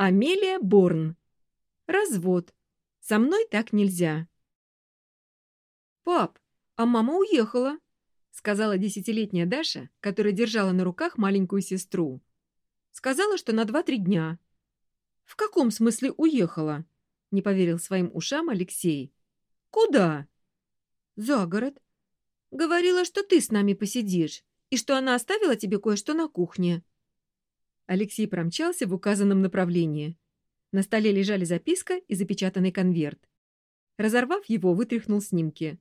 Амелия Борн. Развод. Со мной так нельзя. «Пап, а мама уехала», — сказала десятилетняя Даша, которая держала на руках маленькую сестру. «Сказала, что на два-три дня». «В каком смысле уехала?» — не поверил своим ушам Алексей. «Куда?» «За город. Говорила, что ты с нами посидишь, и что она оставила тебе кое-что на кухне». Алексей промчался в указанном направлении. На столе лежали записка и запечатанный конверт. Разорвав его, вытряхнул снимки.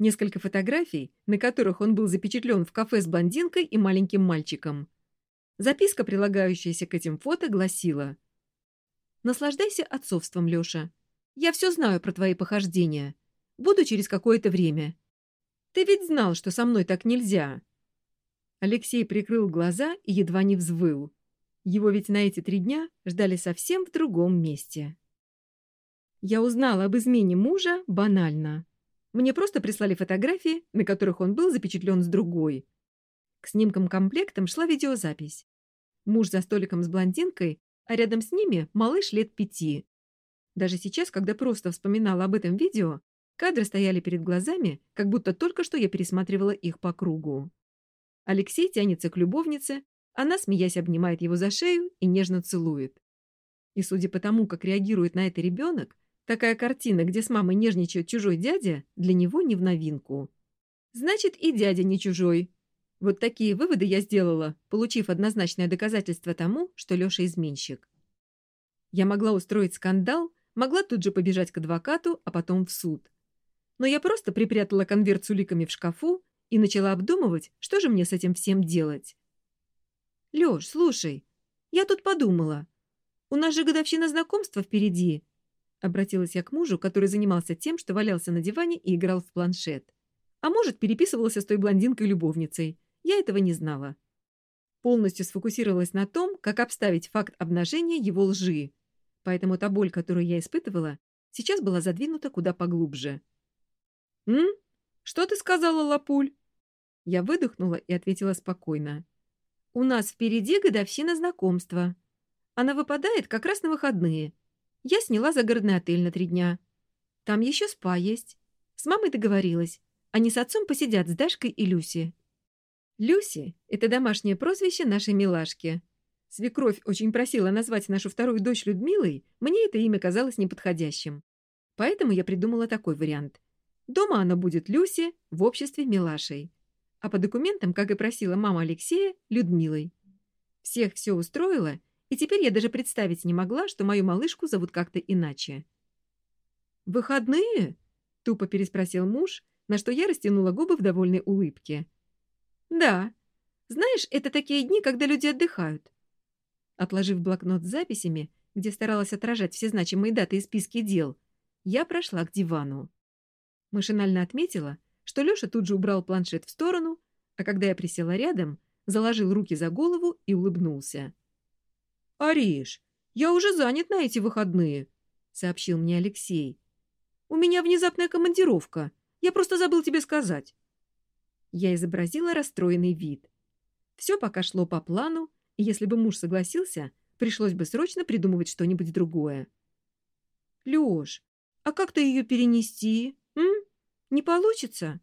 Несколько фотографий, на которых он был запечатлен в кафе с блондинкой и маленьким мальчиком. Записка, прилагающаяся к этим фото, гласила «Наслаждайся отцовством, Леша. Я все знаю про твои похождения. Буду через какое-то время. Ты ведь знал, что со мной так нельзя». Алексей прикрыл глаза и едва не взвыл. Его ведь на эти три дня ждали совсем в другом месте. Я узнала об измене мужа банально. Мне просто прислали фотографии, на которых он был запечатлен с другой. К снимкам-комплектам шла видеозапись. Муж за столиком с блондинкой, а рядом с ними малыш лет пяти. Даже сейчас, когда просто вспоминала об этом видео, кадры стояли перед глазами, как будто только что я пересматривала их по кругу. Алексей тянется к любовнице, она, смеясь, обнимает его за шею и нежно целует. И судя по тому, как реагирует на это ребенок, такая картина, где с мамой нежничает чужой дядя, для него не в новинку. Значит, и дядя не чужой. Вот такие выводы я сделала, получив однозначное доказательство тому, что Леша изменщик. Я могла устроить скандал, могла тут же побежать к адвокату, а потом в суд. Но я просто припрятала конверт с уликами в шкафу и начала обдумывать, что же мне с этим всем делать. Лёш, слушай, я тут подумала. У нас же годовщина знакомства впереди. Обратилась я к мужу, который занимался тем, что валялся на диване и играл в планшет. А может, переписывался с той блондинкой-любовницей. Я этого не знала. Полностью сфокусировалась на том, как обставить факт обнажения его лжи. Поэтому та боль, которую я испытывала, сейчас была задвинута куда поглубже. «М? Что ты сказала, Лапуль?» Я выдохнула и ответила спокойно. У нас впереди годовщина знакомства. Она выпадает как раз на выходные. Я сняла загородный отель на три дня. Там еще спа есть. С мамой договорилась. Они с отцом посидят с Дашкой и Люси. Люси — это домашнее прозвище нашей милашки. Свекровь очень просила назвать нашу вторую дочь Людмилой, мне это имя казалось неподходящим. Поэтому я придумала такой вариант. Дома она будет Люси в обществе милашей а по документам, как и просила мама Алексея, Людмилой. Всех все устроило, и теперь я даже представить не могла, что мою малышку зовут как-то иначе. «Выходные?» — тупо переспросил муж, на что я растянула губы в довольной улыбке. «Да. Знаешь, это такие дни, когда люди отдыхают». Отложив блокнот с записями, где старалась отражать все значимые даты и списки дел, я прошла к дивану. Машинально отметила, что Леша тут же убрал планшет в сторону, а когда я присела рядом, заложил руки за голову и улыбнулся. «Ариш, я уже занят на эти выходные», — сообщил мне Алексей. «У меня внезапная командировка. Я просто забыл тебе сказать». Я изобразила расстроенный вид. Все пока шло по плану, и если бы муж согласился, пришлось бы срочно придумывать что-нибудь другое. «Леш, а как ты ее перенести, м?» Не получится?»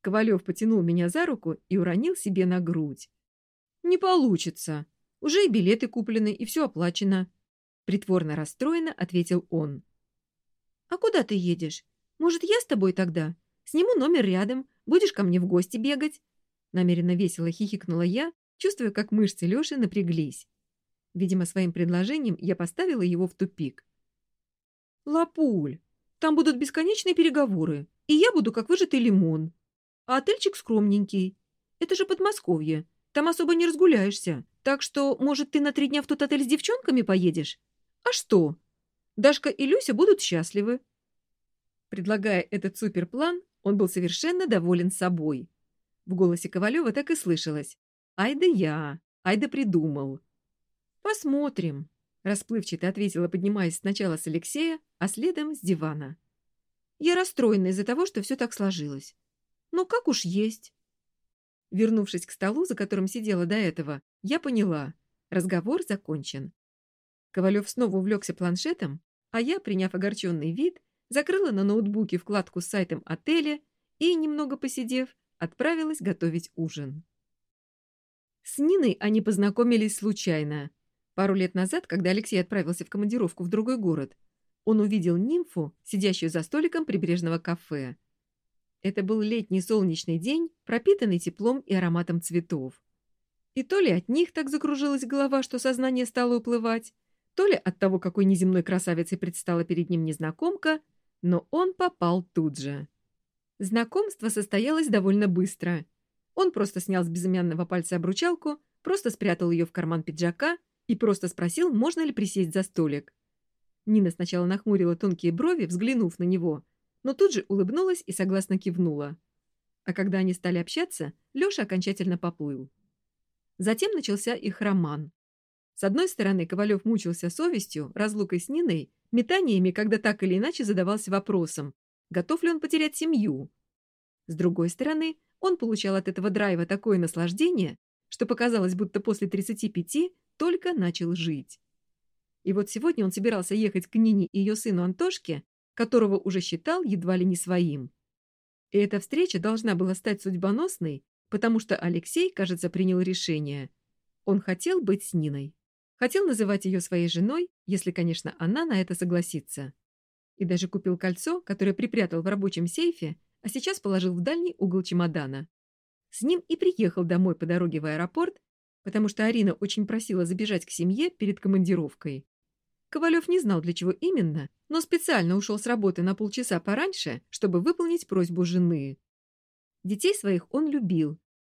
Ковалев потянул меня за руку и уронил себе на грудь. «Не получится. Уже и билеты куплены, и все оплачено». Притворно расстроенно ответил он. «А куда ты едешь? Может, я с тобой тогда? Сниму номер рядом, будешь ко мне в гости бегать?» Намеренно весело хихикнула я, чувствуя, как мышцы Леши напряглись. Видимо, своим предложением я поставила его в тупик. «Лапуль, там будут бесконечные переговоры и я буду как выжатый лимон. А отельчик скромненький. Это же Подмосковье. Там особо не разгуляешься. Так что, может, ты на три дня в тот отель с девчонками поедешь? А что? Дашка и Люся будут счастливы. Предлагая этот суперплан, он был совершенно доволен собой. В голосе Ковалева так и слышалось. «Ай да я! Ай да придумал!» «Посмотрим», — расплывчато ответила, поднимаясь сначала с Алексея, а следом с дивана. Я расстроена из-за того, что все так сложилось. Но как уж есть. Вернувшись к столу, за которым сидела до этого, я поняла. Разговор закончен. Ковалев снова увлекся планшетом, а я, приняв огорченный вид, закрыла на ноутбуке вкладку с сайтом отеля и, немного посидев, отправилась готовить ужин. С Ниной они познакомились случайно. Пару лет назад, когда Алексей отправился в командировку в другой город, он увидел нимфу, сидящую за столиком прибрежного кафе. Это был летний солнечный день, пропитанный теплом и ароматом цветов. И то ли от них так закружилась голова, что сознание стало уплывать, то ли от того, какой неземной красавицей предстала перед ним незнакомка, но он попал тут же. Знакомство состоялось довольно быстро. Он просто снял с безымянного пальца обручалку, просто спрятал ее в карман пиджака и просто спросил, можно ли присесть за столик. Нина сначала нахмурила тонкие брови, взглянув на него, но тут же улыбнулась и согласно кивнула. А когда они стали общаться, Леша окончательно поплыл. Затем начался их роман. С одной стороны, Ковалев мучился совестью, разлукой с Ниной, метаниями, когда так или иначе задавался вопросом, готов ли он потерять семью. С другой стороны, он получал от этого драйва такое наслаждение, что показалось, будто после 35 только начал жить. И вот сегодня он собирался ехать к Нине и ее сыну Антошке, которого уже считал едва ли не своим. И эта встреча должна была стать судьбоносной, потому что Алексей, кажется, принял решение. Он хотел быть с Ниной. Хотел называть ее своей женой, если, конечно, она на это согласится. И даже купил кольцо, которое припрятал в рабочем сейфе, а сейчас положил в дальний угол чемодана. С ним и приехал домой по дороге в аэропорт, потому что Арина очень просила забежать к семье перед командировкой. Ковалев не знал, для чего именно, но специально ушел с работы на полчаса пораньше, чтобы выполнить просьбу жены. Детей своих он любил,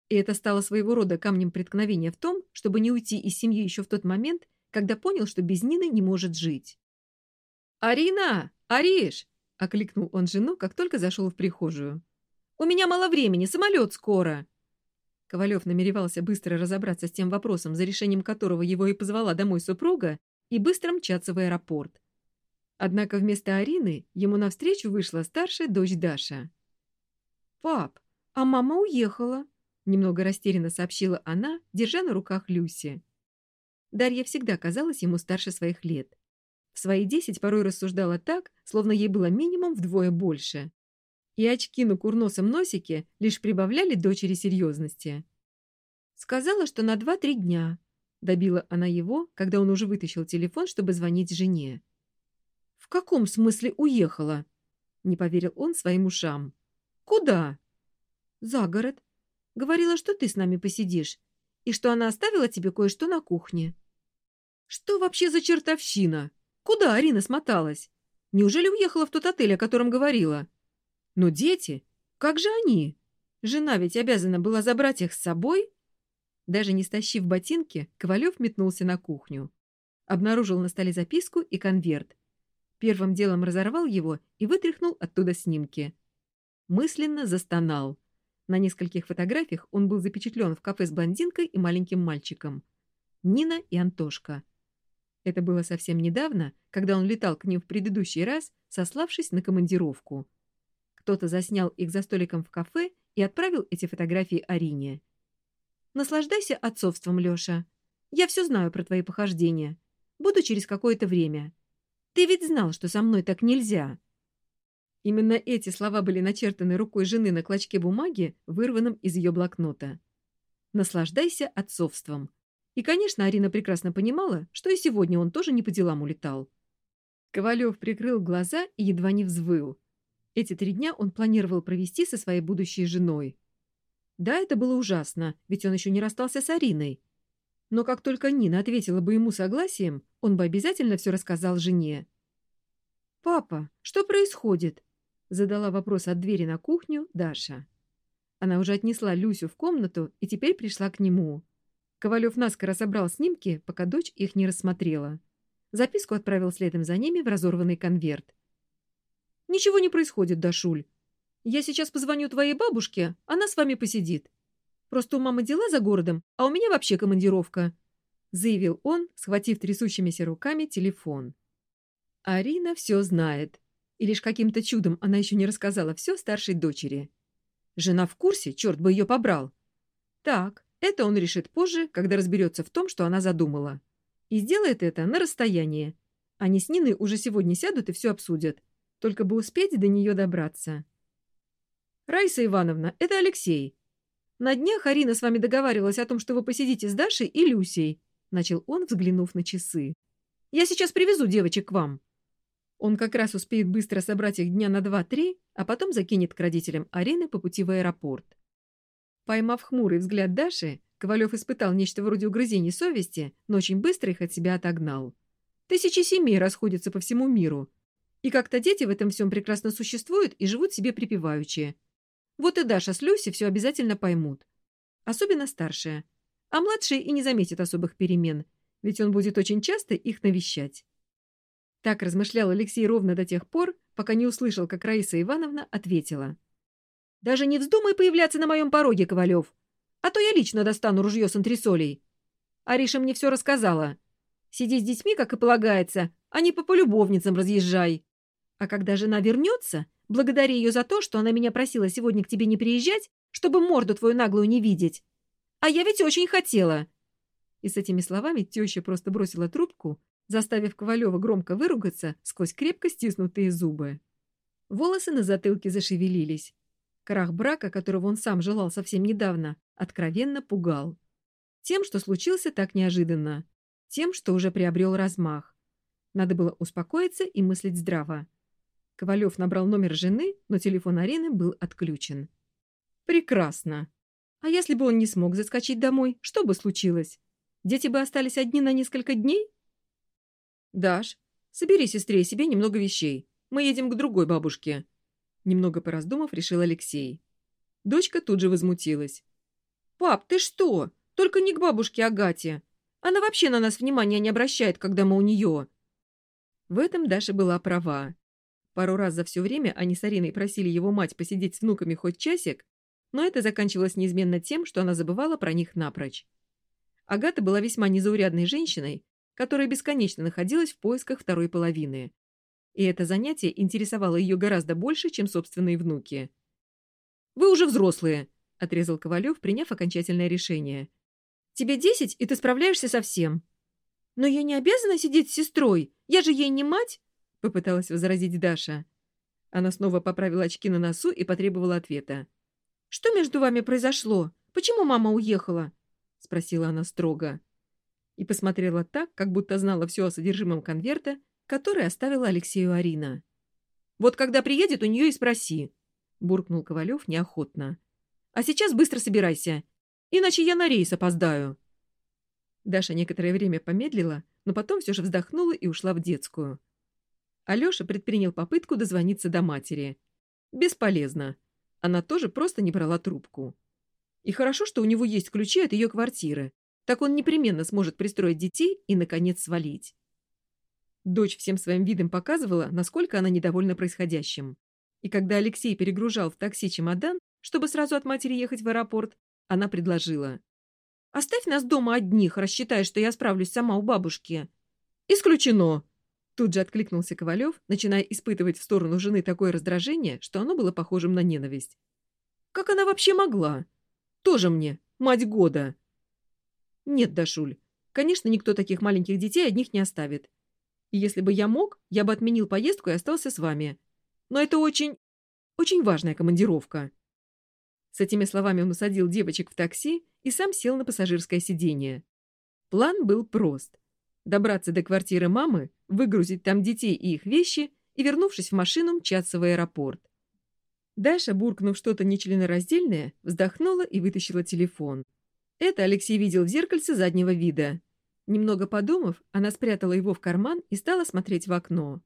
и это стало своего рода камнем преткновения в том, чтобы не уйти из семьи еще в тот момент, когда понял, что без Нины не может жить. «Арина! Ариш!» — окликнул он жену, как только зашел в прихожую. «У меня мало времени, самолет скоро!» Ковалев намеревался быстро разобраться с тем вопросом, за решением которого его и позвала домой супруга, и быстро мчаться в аэропорт. Однако вместо Арины ему навстречу вышла старшая дочь Даша. «Пап, а мама уехала!» Немного растерянно сообщила она, держа на руках Люси. Дарья всегда казалась ему старше своих лет. В свои десять порой рассуждала так, словно ей было минимум вдвое больше. И очки на курносом носике лишь прибавляли дочери серьезности. Сказала, что на два-три дня. Добила она его, когда он уже вытащил телефон, чтобы звонить жене. «В каком смысле уехала?» Не поверил он своим ушам. «Куда?» «За город. Говорила, что ты с нами посидишь, и что она оставила тебе кое-что на кухне. Что вообще за чертовщина? Куда Арина смоталась? Неужели уехала в тот отель, о котором говорила? Но дети? Как же они? Жена ведь обязана была забрать их с собой? Даже не стащив ботинки, Ковалев метнулся на кухню. Обнаружил на столе записку и конверт. Первым делом разорвал его и вытряхнул оттуда снимки. Мысленно застонал. На нескольких фотографиях он был запечатлен в кафе с блондинкой и маленьким мальчиком. Нина и Антошка. Это было совсем недавно, когда он летал к ним в предыдущий раз, сославшись на командировку. Кто-то заснял их за столиком в кафе и отправил эти фотографии Арине. «Наслаждайся отцовством, Леша. Я все знаю про твои похождения. Буду через какое-то время. Ты ведь знал, что со мной так нельзя». Именно эти слова были начертаны рукой жены на клочке бумаги, вырванном из ее блокнота. «Наслаждайся отцовством». И, конечно, Арина прекрасно понимала, что и сегодня он тоже не по делам улетал. Ковалев прикрыл глаза и едва не взвыл. Эти три дня он планировал провести со своей будущей женой. Да, это было ужасно, ведь он еще не расстался с Ариной. Но как только Нина ответила бы ему согласием, он бы обязательно все рассказал жене. «Папа, что происходит?» Задала вопрос от двери на кухню Даша. Она уже отнесла Люсю в комнату и теперь пришла к нему. Ковалев наскоро собрал снимки, пока дочь их не рассмотрела. Записку отправил следом за ними в разорванный конверт. «Ничего не происходит, Дашуль. Я сейчас позвоню твоей бабушке, она с вами посидит. Просто у мамы дела за городом, а у меня вообще командировка», — заявил он, схватив трясущимися руками телефон. Арина все знает и лишь каким-то чудом она еще не рассказала все старшей дочери. Жена в курсе, черт бы ее побрал. Так, это он решит позже, когда разберется в том, что она задумала. И сделает это на расстоянии. Они с Ниной уже сегодня сядут и все обсудят. Только бы успеть до нее добраться. «Раиса Ивановна, это Алексей. На днях Арина с вами договаривалась о том, что вы посидите с Дашей и Люсей», — начал он, взглянув на часы. «Я сейчас привезу девочек к вам». Он как раз успеет быстро собрать их дня на два-три, а потом закинет к родителям Арины по пути в аэропорт. Поймав хмурый взгляд Даши, Ковалев испытал нечто вроде угрызений совести, но очень быстро их от себя отогнал. Тысячи семей расходятся по всему миру. И как-то дети в этом всем прекрасно существуют и живут себе припеваючи. Вот и Даша с Люси все обязательно поймут. Особенно старшая. А младшие и не заметят особых перемен, ведь он будет очень часто их навещать. Так размышлял Алексей ровно до тех пор, пока не услышал, как Раиса Ивановна ответила. «Даже не вздумай появляться на моем пороге, Ковалев, а то я лично достану ружье с антресолей. Ариша мне все рассказала. Сиди с детьми, как и полагается, а не по полюбовницам разъезжай. А когда жена вернется, благодари ее за то, что она меня просила сегодня к тебе не приезжать, чтобы морду твою наглую не видеть. А я ведь очень хотела». И с этими словами теща просто бросила трубку заставив Ковалева громко выругаться сквозь крепко стиснутые зубы. Волосы на затылке зашевелились. Крах брака, которого он сам желал совсем недавно, откровенно пугал. Тем, что случился так неожиданно. Тем, что уже приобрел размах. Надо было успокоиться и мыслить здраво. Ковалев набрал номер жены, но телефон Арины был отключен. Прекрасно. А если бы он не смог заскочить домой, что бы случилось? Дети бы остались одни на несколько дней? «Даш, собери сестре и себе немного вещей. Мы едем к другой бабушке». Немного пораздумав, решил Алексей. Дочка тут же возмутилась. «Пап, ты что? Только не к бабушке Агате. Она вообще на нас внимания не обращает, когда мы у нее». В этом Даша была права. Пару раз за все время они с Ариной просили его мать посидеть с внуками хоть часик, но это заканчивалось неизменно тем, что она забывала про них напрочь. Агата была весьма незаурядной женщиной, которая бесконечно находилась в поисках второй половины. И это занятие интересовало ее гораздо больше, чем собственные внуки. «Вы уже взрослые», — отрезал Ковалев, приняв окончательное решение. «Тебе десять, и ты справляешься со всем». «Но я не обязана сидеть с сестрой, я же ей не мать», — попыталась возразить Даша. Она снова поправила очки на носу и потребовала ответа. «Что между вами произошло? Почему мама уехала?» — спросила она строго и посмотрела так, как будто знала все о содержимом конверта, который оставила Алексею Арина. «Вот когда приедет, у нее и спроси», — буркнул Ковалев неохотно. «А сейчас быстро собирайся, иначе я на рейс опоздаю». Даша некоторое время помедлила, но потом все же вздохнула и ушла в детскую. Алеша предпринял попытку дозвониться до матери. Бесполезно. Она тоже просто не брала трубку. И хорошо, что у него есть ключи от ее квартиры. Так он непременно сможет пристроить детей и, наконец, свалить. Дочь всем своим видом показывала, насколько она недовольна происходящим. И когда Алексей перегружал в такси чемодан, чтобы сразу от матери ехать в аэропорт, она предложила. «Оставь нас дома одних, рассчитая, что я справлюсь сама у бабушки». «Исключено!» Тут же откликнулся Ковалев, начиная испытывать в сторону жены такое раздражение, что оно было похожим на ненависть. «Как она вообще могла? Тоже мне, мать года!» Нет, Дашуль, конечно, никто таких маленьких детей одних не оставит. Если бы я мог, я бы отменил поездку и остался с вами. Но это очень... очень важная командировка. С этими словами он усадил девочек в такси и сам сел на пассажирское сиденье. План был прост. Добраться до квартиры мамы, выгрузить там детей и их вещи и, вернувшись в машину, мчаться в аэропорт. Даша, буркнув что-то нечленораздельное, вздохнула и вытащила телефон. Это Алексей видел в зеркальце заднего вида. Немного подумав, она спрятала его в карман и стала смотреть в окно.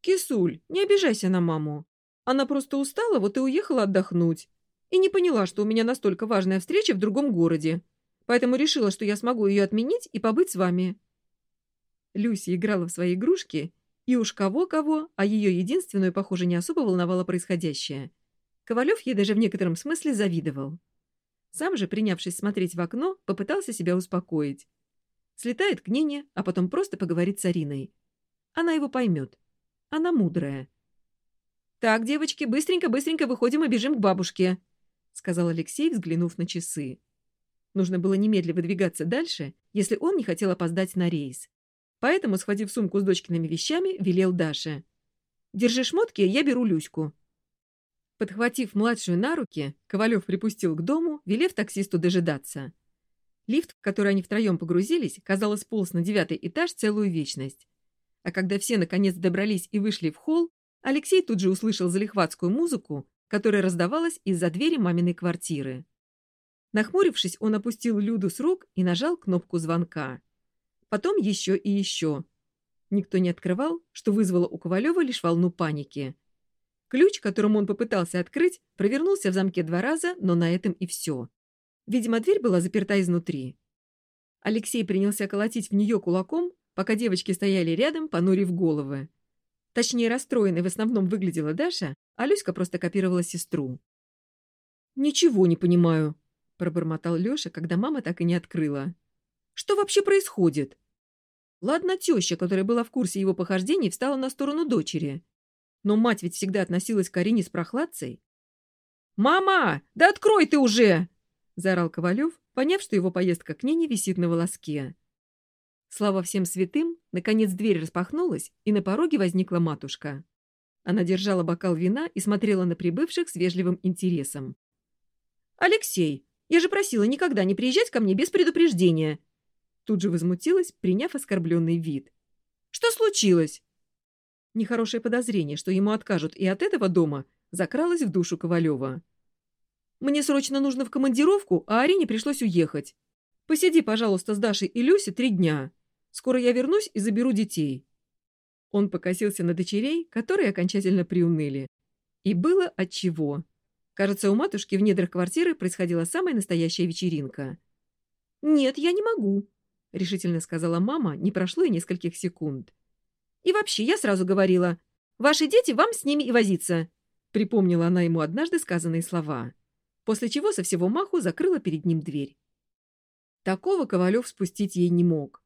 «Кисуль, не обижайся на маму. Она просто устала, вот и уехала отдохнуть. И не поняла, что у меня настолько важная встреча в другом городе. Поэтому решила, что я смогу ее отменить и побыть с вами». Люси играла в свои игрушки, и уж кого-кого, а ее единственную, похоже, не особо волновало происходящее. Ковалев ей даже в некотором смысле завидовал. Сам же, принявшись смотреть в окно, попытался себя успокоить. Слетает к Нине, а потом просто поговорит с Ариной. Она его поймет. Она мудрая. «Так, девочки, быстренько-быстренько выходим и бежим к бабушке», — сказал Алексей, взглянув на часы. Нужно было немедленно выдвигаться дальше, если он не хотел опоздать на рейс. Поэтому, схватив сумку с дочкиными вещами, велел Даше. «Держи шмотки, я беру Люську». Подхватив младшую на руки, Ковалев припустил к дому, велев таксисту дожидаться. Лифт, в который они втроем погрузились, казалось, полз на девятый этаж целую вечность. А когда все наконец добрались и вышли в холл, Алексей тут же услышал залихватскую музыку, которая раздавалась из-за двери маминой квартиры. Нахмурившись, он опустил Люду с рук и нажал кнопку звонка. Потом еще и еще. Никто не открывал, что вызвало у Ковалева лишь волну паники. Ключ, которым он попытался открыть, провернулся в замке два раза, но на этом и все. Видимо, дверь была заперта изнутри. Алексей принялся колотить в нее кулаком, пока девочки стояли рядом, понурив головы. Точнее, расстроенной в основном выглядела Даша, а Люська просто копировала сестру. «Ничего не понимаю», — пробормотал Леша, когда мама так и не открыла. «Что вообще происходит?» Ладно, теща, которая была в курсе его похождений, встала на сторону дочери. Но мать ведь всегда относилась к Арине с прохладцей. «Мама, да открой ты уже!» — заорал Ковалев, поняв, что его поездка к Нине висит на волоске. Слава всем святым, наконец дверь распахнулась, и на пороге возникла матушка. Она держала бокал вина и смотрела на прибывших с вежливым интересом. «Алексей, я же просила никогда не приезжать ко мне без предупреждения!» Тут же возмутилась, приняв оскорбленный вид. «Что случилось?» Нехорошее подозрение, что ему откажут и от этого дома, закралось в душу Ковалева. «Мне срочно нужно в командировку, а Арине пришлось уехать. Посиди, пожалуйста, с Дашей и Люси три дня. Скоро я вернусь и заберу детей». Он покосился на дочерей, которые окончательно приуныли. И было отчего. Кажется, у матушки в недрах квартиры происходила самая настоящая вечеринка. «Нет, я не могу», — решительно сказала мама, не прошло и нескольких секунд. «И вообще, я сразу говорила, ваши дети, вам с ними и возиться», — припомнила она ему однажды сказанные слова, после чего со всего маху закрыла перед ним дверь. Такого Ковалев спустить ей не мог.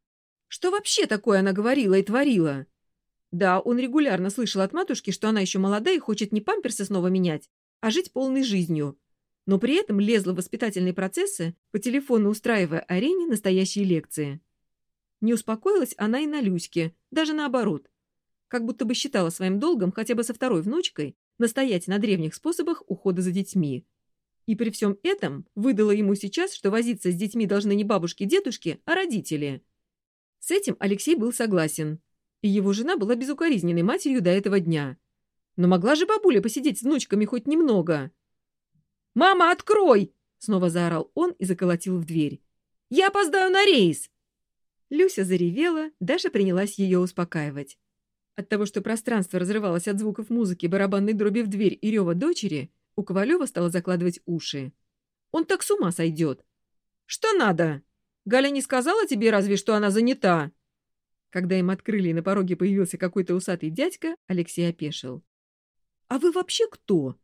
Что вообще такое она говорила и творила? Да, он регулярно слышал от матушки, что она еще молода и хочет не памперсы снова менять, а жить полной жизнью. Но при этом лезла в воспитательные процессы, по телефону устраивая Арене настоящие лекции. Не успокоилась она и на Люське, даже наоборот. Как будто бы считала своим долгом хотя бы со второй внучкой настоять на древних способах ухода за детьми. И при всем этом выдала ему сейчас, что возиться с детьми должны не бабушки-дедушки, а родители – с этим Алексей был согласен. И его жена была безукоризненной матерью до этого дня. Но могла же бабуля посидеть с внучками хоть немного? «Мама, открой!» — снова заорал он и заколотил в дверь. «Я опоздаю на рейс!» Люся заревела, Даша принялась ее успокаивать. От того, что пространство разрывалось от звуков музыки, барабанной дроби в дверь и рева дочери, у Ковалева стало закладывать уши. Он так с ума сойдет. «Что надо?» Галя не сказала тебе разве, что она занята?» Когда им открыли и на пороге появился какой-то усатый дядька, Алексей опешил. «А вы вообще кто?»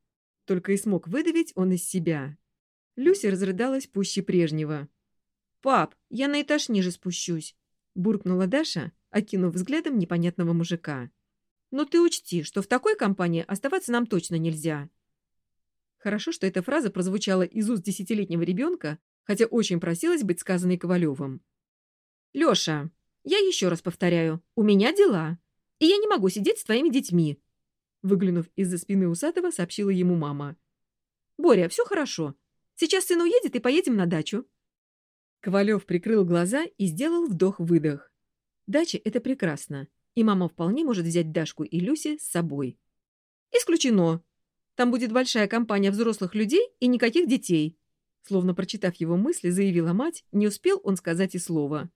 Только и смог выдавить он из себя. Люся разрыдалась пуще прежнего. «Пап, я на этаж ниже спущусь», — буркнула Даша, окинув взглядом непонятного мужика. «Но ты учти, что в такой компании оставаться нам точно нельзя». Хорошо, что эта фраза прозвучала из уст десятилетнего ребенка, хотя очень просилась быть сказанной Ковалевым. «Леша, я еще раз повторяю, у меня дела, и я не могу сидеть с твоими детьми», выглянув из-за спины усатого, сообщила ему мама. «Боря, все хорошо. Сейчас сын уедет, и поедем на дачу». Ковалев прикрыл глаза и сделал вдох-выдох. Дача — это прекрасно, и мама вполне может взять Дашку и Люси с собой. «Исключено. Там будет большая компания взрослых людей и никаких детей», Словно прочитав его мысли, заявила мать, не успел он сказать и слова.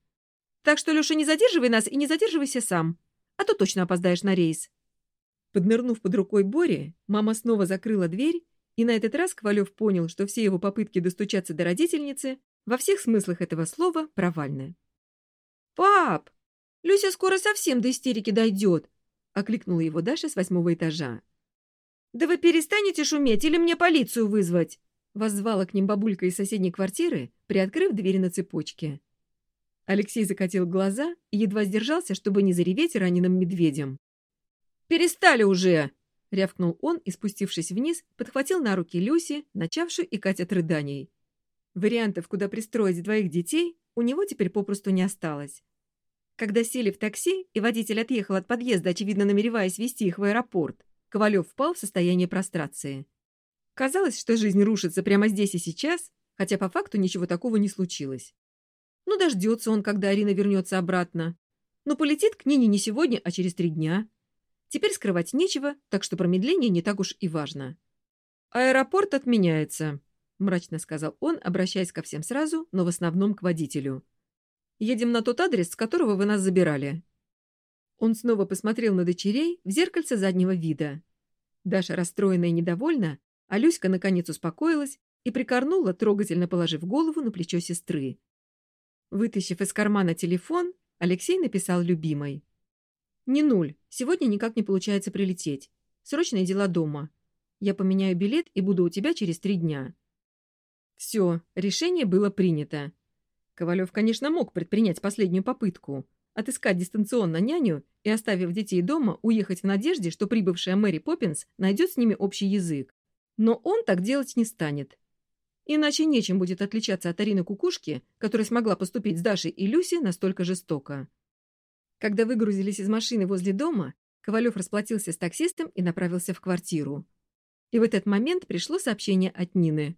«Так что, Леша, не задерживай нас и не задерживайся сам, а то точно опоздаешь на рейс». Поднырнув под рукой Бори, мама снова закрыла дверь, и на этот раз Ковалев понял, что все его попытки достучаться до родительницы во всех смыслах этого слова провальны. «Пап, Люся скоро совсем до истерики дойдет», — окликнула его Даша с восьмого этажа. «Да вы перестанете шуметь или мне полицию вызвать?» Воззвала к ним бабулька из соседней квартиры, приоткрыв дверь на цепочке. Алексей закатил глаза и едва сдержался, чтобы не зареветь раненым медведем. «Перестали уже!» — рявкнул он и, спустившись вниз, подхватил на руки Люси, начавшую икать от рыданий. Вариантов, куда пристроить двоих детей, у него теперь попросту не осталось. Когда сели в такси, и водитель отъехал от подъезда, очевидно намереваясь вести их в аэропорт, Ковалев впал в состояние прострации. Казалось, что жизнь рушится прямо здесь и сейчас, хотя по факту ничего такого не случилось. Ну, дождется он, когда Арина вернется обратно. Но полетит к Нине не сегодня, а через три дня. Теперь скрывать нечего, так что промедление не так уж и важно. «Аэропорт отменяется», — мрачно сказал он, обращаясь ко всем сразу, но в основном к водителю. Едем на тот адрес, с которого вы нас забирали». Он снова посмотрел на дочерей в зеркальце заднего вида. Даша расстроена и недовольна, а Люська наконец успокоилась и прикорнула, трогательно положив голову на плечо сестры. Вытащив из кармана телефон, Алексей написал любимой. «Не нуль. Сегодня никак не получается прилететь. Срочные дела дома. Я поменяю билет и буду у тебя через три дня». Все, решение было принято. Ковалев, конечно, мог предпринять последнюю попытку – отыскать дистанционно няню и, оставив детей дома, уехать в надежде, что прибывшая Мэри Поппинс найдет с ними общий язык. Но он так делать не станет. Иначе нечем будет отличаться от Арины Кукушки, которая смогла поступить с Дашей и Люси настолько жестоко. Когда выгрузились из машины возле дома, Ковалев расплатился с таксистом и направился в квартиру. И в этот момент пришло сообщение от Нины.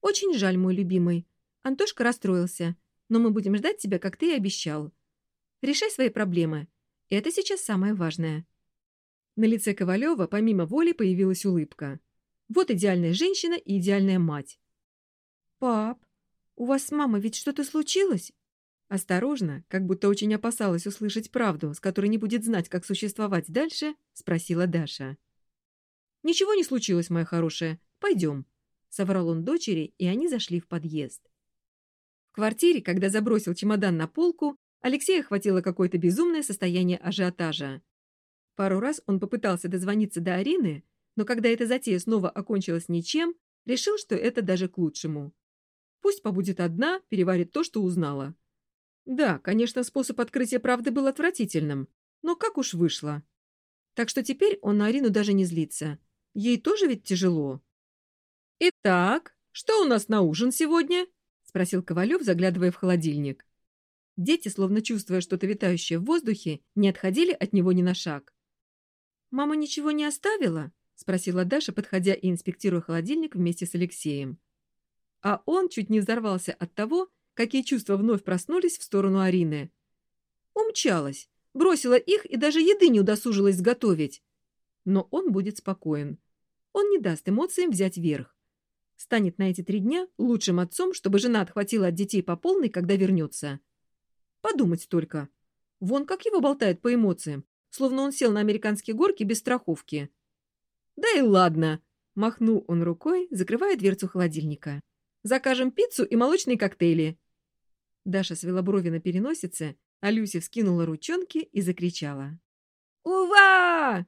«Очень жаль, мой любимый. Антошка расстроился, но мы будем ждать тебя, как ты и обещал. Решай свои проблемы. Это сейчас самое важное». На лице Ковалева помимо воли появилась улыбка. Вот идеальная женщина и идеальная мать. «Пап, у вас с мамой ведь что-то случилось?» Осторожно, как будто очень опасалась услышать правду, с которой не будет знать, как существовать дальше, спросила Даша. «Ничего не случилось, моя хорошая. Пойдем», — соврал он дочери, и они зашли в подъезд. В квартире, когда забросил чемодан на полку, Алексея охватило какое-то безумное состояние ажиотажа. Пару раз он попытался дозвониться до Арины, но когда эта затея снова окончилась ничем, решил, что это даже к лучшему. Пусть побудет одна, переварит то, что узнала. Да, конечно, способ открытия правды был отвратительным, но как уж вышло. Так что теперь он на Арину даже не злится. Ей тоже ведь тяжело. «Итак, что у нас на ужин сегодня?» спросил Ковалев, заглядывая в холодильник. Дети, словно чувствуя что-то витающее в воздухе, не отходили от него ни на шаг. «Мама ничего не оставила?» — спросила Даша, подходя и инспектируя холодильник вместе с Алексеем. А он чуть не взорвался от того, какие чувства вновь проснулись в сторону Арины. Умчалась, бросила их и даже еды не удосужилась сготовить. Но он будет спокоен. Он не даст эмоциям взять верх станет на эти три дня лучшим отцом, чтобы жена отхватила от детей по полной, когда вернется. Подумать только. Вон как его болтает по эмоциям, словно он сел на американские горки без страховки. «Да и ладно!» — махнул он рукой, закрывая дверцу холодильника. «Закажем пиццу и молочные коктейли». Даша свела брови на переносице, а Люся вскинула ручонки и закричала. «Ува!»